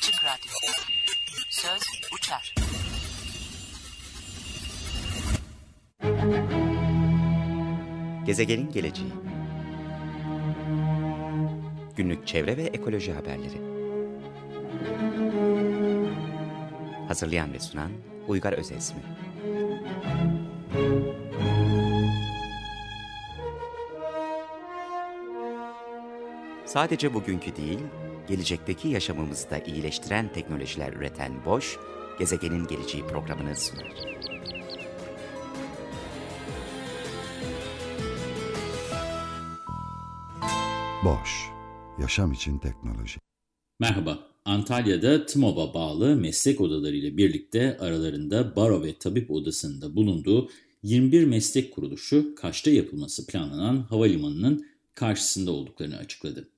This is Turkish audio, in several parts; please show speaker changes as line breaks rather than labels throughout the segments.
Açık Radyo. Söz Uçar.
Gezegenin geleceği. Günlük çevre ve ekoloji haberleri. Hazırlayan ve sunan Uygar Özesmi. Sadece bugünkü değil, gelecekteki yaşamımızı da iyileştiren teknolojiler üreten Boş, Gezegenin Geleceği programını sunar.
Boş, yaşam için teknoloji.
Merhaba, Antalya'da TMOB'a bağlı meslek odaları ile birlikte aralarında baro ve tabip odasında bulunduğu 21 meslek kuruluşu Kaş'ta yapılması planlanan havalimanının karşısında olduklarını açıkladı.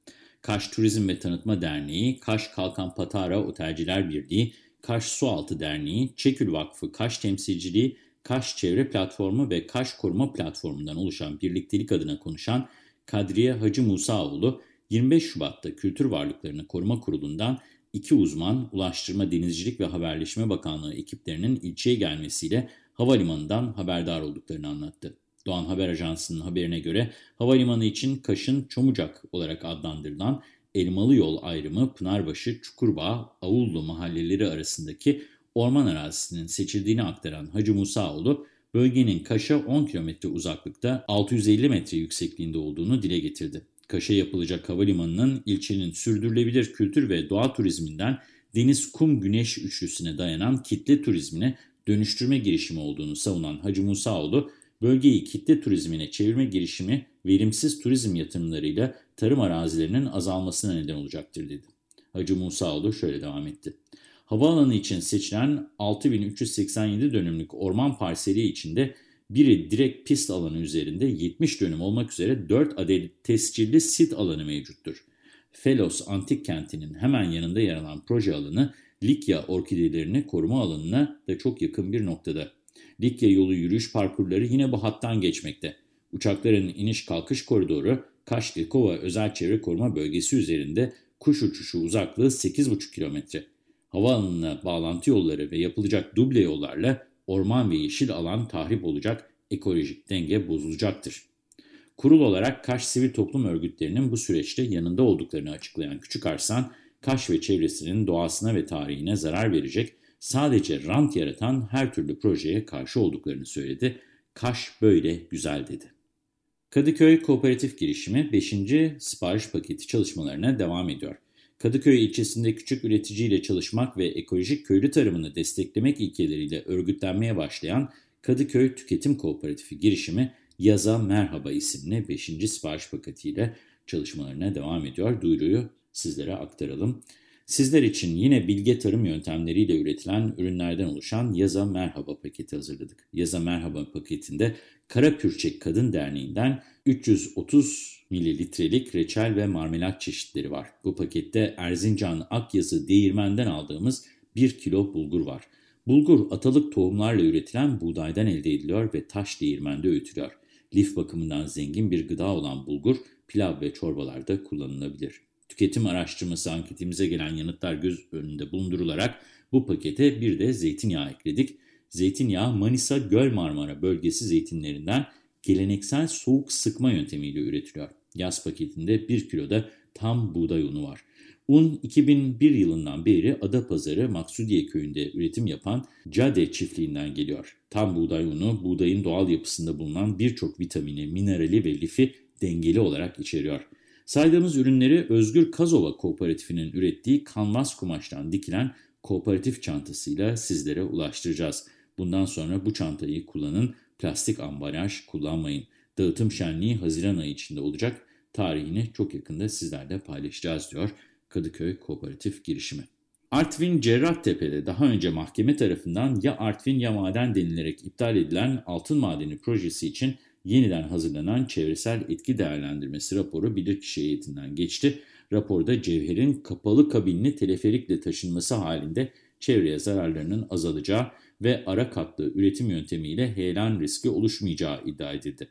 Kaş Turizm ve Tanıtma Derneği, Kaş Kalkan Patara Otelciler Birliği, Kaş Sualtı Derneği, Çekül Vakfı Kaş Temsilciliği, Kaş Çevre Platformu ve Kaş Koruma Platformu'ndan oluşan birliktelik adına konuşan Kadriye Hacı Musaoğlu, 25 Şubat'ta Kültür Varlıklarını Koruma Kurulu'ndan iki uzman Ulaştırma, Denizcilik ve Haberleşme Bakanlığı ekiplerinin ilçeye gelmesiyle havalimanından haberdar olduklarını anlattı. Doğan Haber Ajansı'nın haberine göre havalimanı için Kaş'ın Çomucak olarak adlandırılan Elmalı Yol ayrımı Pınarbaşı, Çukurbağ, Avullu mahalleleri arasındaki orman arazisinin seçildiğini aktaran Hacı Musaoğlu, bölgenin Kaş'a 10 kilometre uzaklıkta 650 metre yüksekliğinde olduğunu dile getirdi. Kaş'a yapılacak havalimanının ilçenin sürdürülebilir kültür ve doğa turizminden deniz, kum, güneş üçlüsüne dayanan kitle turizmine dönüştürme girişimi olduğunu savunan Hacı Musaoğlu, bölgeyi kitle turizmine çevirme girişimi verimsiz turizm yatırımlarıyla tarım arazilerinin azalmasına neden olacaktır dedi. Hacı Musaoğlu şöyle devam etti. Havaalanı için seçilen 6387 dönümlük orman parseli içinde biri direkt pist alanı üzerinde 70 dönüm olmak üzere 4 adet tescilli sit alanı mevcuttur. Felos Antik Kenti'nin hemen yanında yer alan proje alanı Likya orkidelerini koruma alanına da çok yakın bir noktada. Likya yolu yürüyüş parkurları yine bu hattan geçmekte. Uçakların iniş kalkış koridoru Kaş-Dilkova Özel Çevre Koruma Bölgesi üzerinde kuş uçuşu uzaklığı 8,5 kilometre. Havaalanına bağlantı yolları ve yapılacak duble yollarla orman ve yeşil alan tahrip olacak, ekolojik denge bozulacaktır. Kurul olarak Kaş Sivil Toplum Örgütlerinin bu süreçte yanında olduklarını açıklayan Küçük Arslan, Kaş ve çevresinin doğasına ve tarihine zarar verecek, sadece rant yaratan her türlü projeye karşı olduklarını söyledi. Kaş böyle güzel dedi. Kadıköy Kooperatif Girişimi 5. sipariş paketi çalışmalarına devam ediyor. Kadıköy ilçesinde küçük üreticiyle çalışmak ve ekolojik köylü tarımını desteklemek ilkeleriyle örgütlenmeye başlayan Kadıköy Tüketim Kooperatifi girişimi Yaza Merhaba isimli 5. sipariş paketiyle çalışmalarına devam ediyor. Duyuruyu sizlere aktaralım. Sizler için yine bilge tarım yöntemleriyle üretilen ürünlerden oluşan Yaza Merhaba paketi hazırladık. Yaza Merhaba paketinde Karapürçek Kadın Derneği'nden 330 mililitrelik reçel ve marmelat çeşitleri var. Bu pakette Erzincan Akyazı değirmenden aldığımız 1 kilo bulgur var. Bulgur atalık tohumlarla üretilen buğdaydan elde ediliyor ve taş değirmende öğütülüyor. Lif bakımından zengin bir gıda olan bulgur pilav ve çorbalarda kullanılabilir. Tüketim araştırması anketimize gelen yanıtlar göz önünde bulundurularak bu pakete bir de zeytinyağı ekledik. Zeytinyağı Manisa Göl Marmara bölgesi zeytinlerinden geleneksel soğuk sıkma yöntemiyle üretiliyor. Yaz paketinde 1 kiloda tam buğday unu var. Un 2001 yılından beri Adapazarı Maksudiye köyünde üretim yapan Cade çiftliğinden geliyor. Tam buğday unu buğdayın doğal yapısında bulunan birçok vitamini, minerali ve lifi dengeli olarak içeriyor. Saydığımız ürünleri Özgür Kazova Kooperatifinin ürettiği kanvas kumaştan dikilen kooperatif çantasıyla sizlere ulaştıracağız. Bundan sonra bu çantayı kullanın, plastik ambalaj kullanmayın. Dağıtım şenliği Haziran ayı içinde olacak. Tarihini çok yakında sizlerle paylaşacağız diyor Kadıköy Kooperatif girişimi. Artvin Cerrahtepe'de daha önce mahkeme tarafından ya Artvin ya maden denilerek iptal edilen altın madeni projesi için yeniden hazırlanan çevresel etki değerlendirmesi raporu bilirkişi heyetinden geçti. Raporda cevherin kapalı kabinli teleferikle taşınması halinde çevreye zararlarının azalacağı ve ara katlı üretim yöntemiyle heyelan riski oluşmayacağı iddia edildi.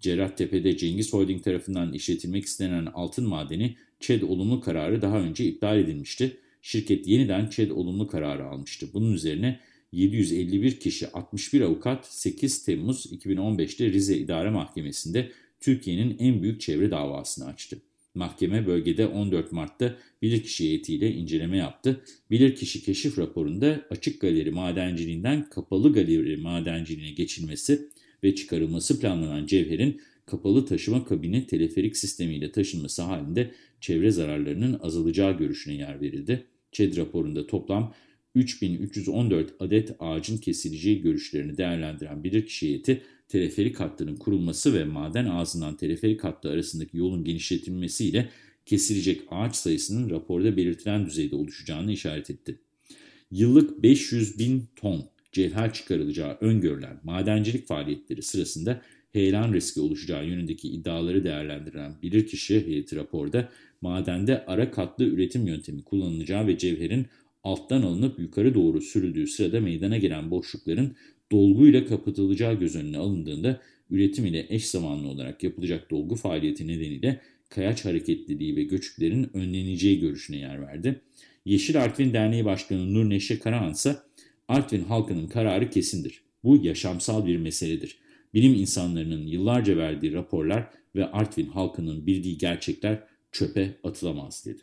Cerrahtepe'de Cengiz Holding tarafından işletilmek istenen altın madeni ÇED olumlu kararı daha önce iptal edilmişti. Şirket yeniden ÇED olumlu kararı almıştı. Bunun üzerine 751 kişi 61 avukat 8 Temmuz 2015'te Rize İdare Mahkemesi'nde Türkiye'nin en büyük çevre davasını açtı. Mahkeme bölgede 14 Mart'ta bilirkişi heyetiyle inceleme yaptı. Bilirkişi keşif raporunda açık galeri madenciliğinden kapalı galeri madenciliğine geçilmesi ve çıkarılması planlanan cevherin kapalı taşıma kabini teleferik sistemiyle taşınması halinde çevre zararlarının azalacağı görüşüne yer verildi. ÇED raporunda toplam 3314 adet ağacın kesileceği görüşlerini değerlendiren bilirkişi heyeti, teleferik hattının kurulması ve maden ağzından teleferik hattı arasındaki yolun genişletilmesiyle kesilecek ağaç sayısının raporda belirtilen düzeyde oluşacağını işaret etti. Yıllık 500 bin ton cevher çıkarılacağı öngörülen madencilik faaliyetleri sırasında heyelan riski oluşacağı yönündeki iddiaları değerlendiren bilirkişi heyeti raporda madende ara katlı üretim yöntemi kullanılacağı ve cevherin alttan alınıp yukarı doğru sürüldüğü sırada meydana gelen boşlukların dolguyla kapatılacağı göz önüne alındığında üretim ile eş zamanlı olarak yapılacak dolgu faaliyeti nedeniyle kayaç hareketliliği ve göçüklerin önleneceği görüşüne yer verdi. Yeşil Artvin Derneği Başkanı Nur Neşe Karahan ise Artvin halkının kararı kesindir. Bu yaşamsal bir meseledir. Bilim insanlarının yıllarca verdiği raporlar ve Artvin halkının bildiği gerçekler çöpe atılamaz dedi.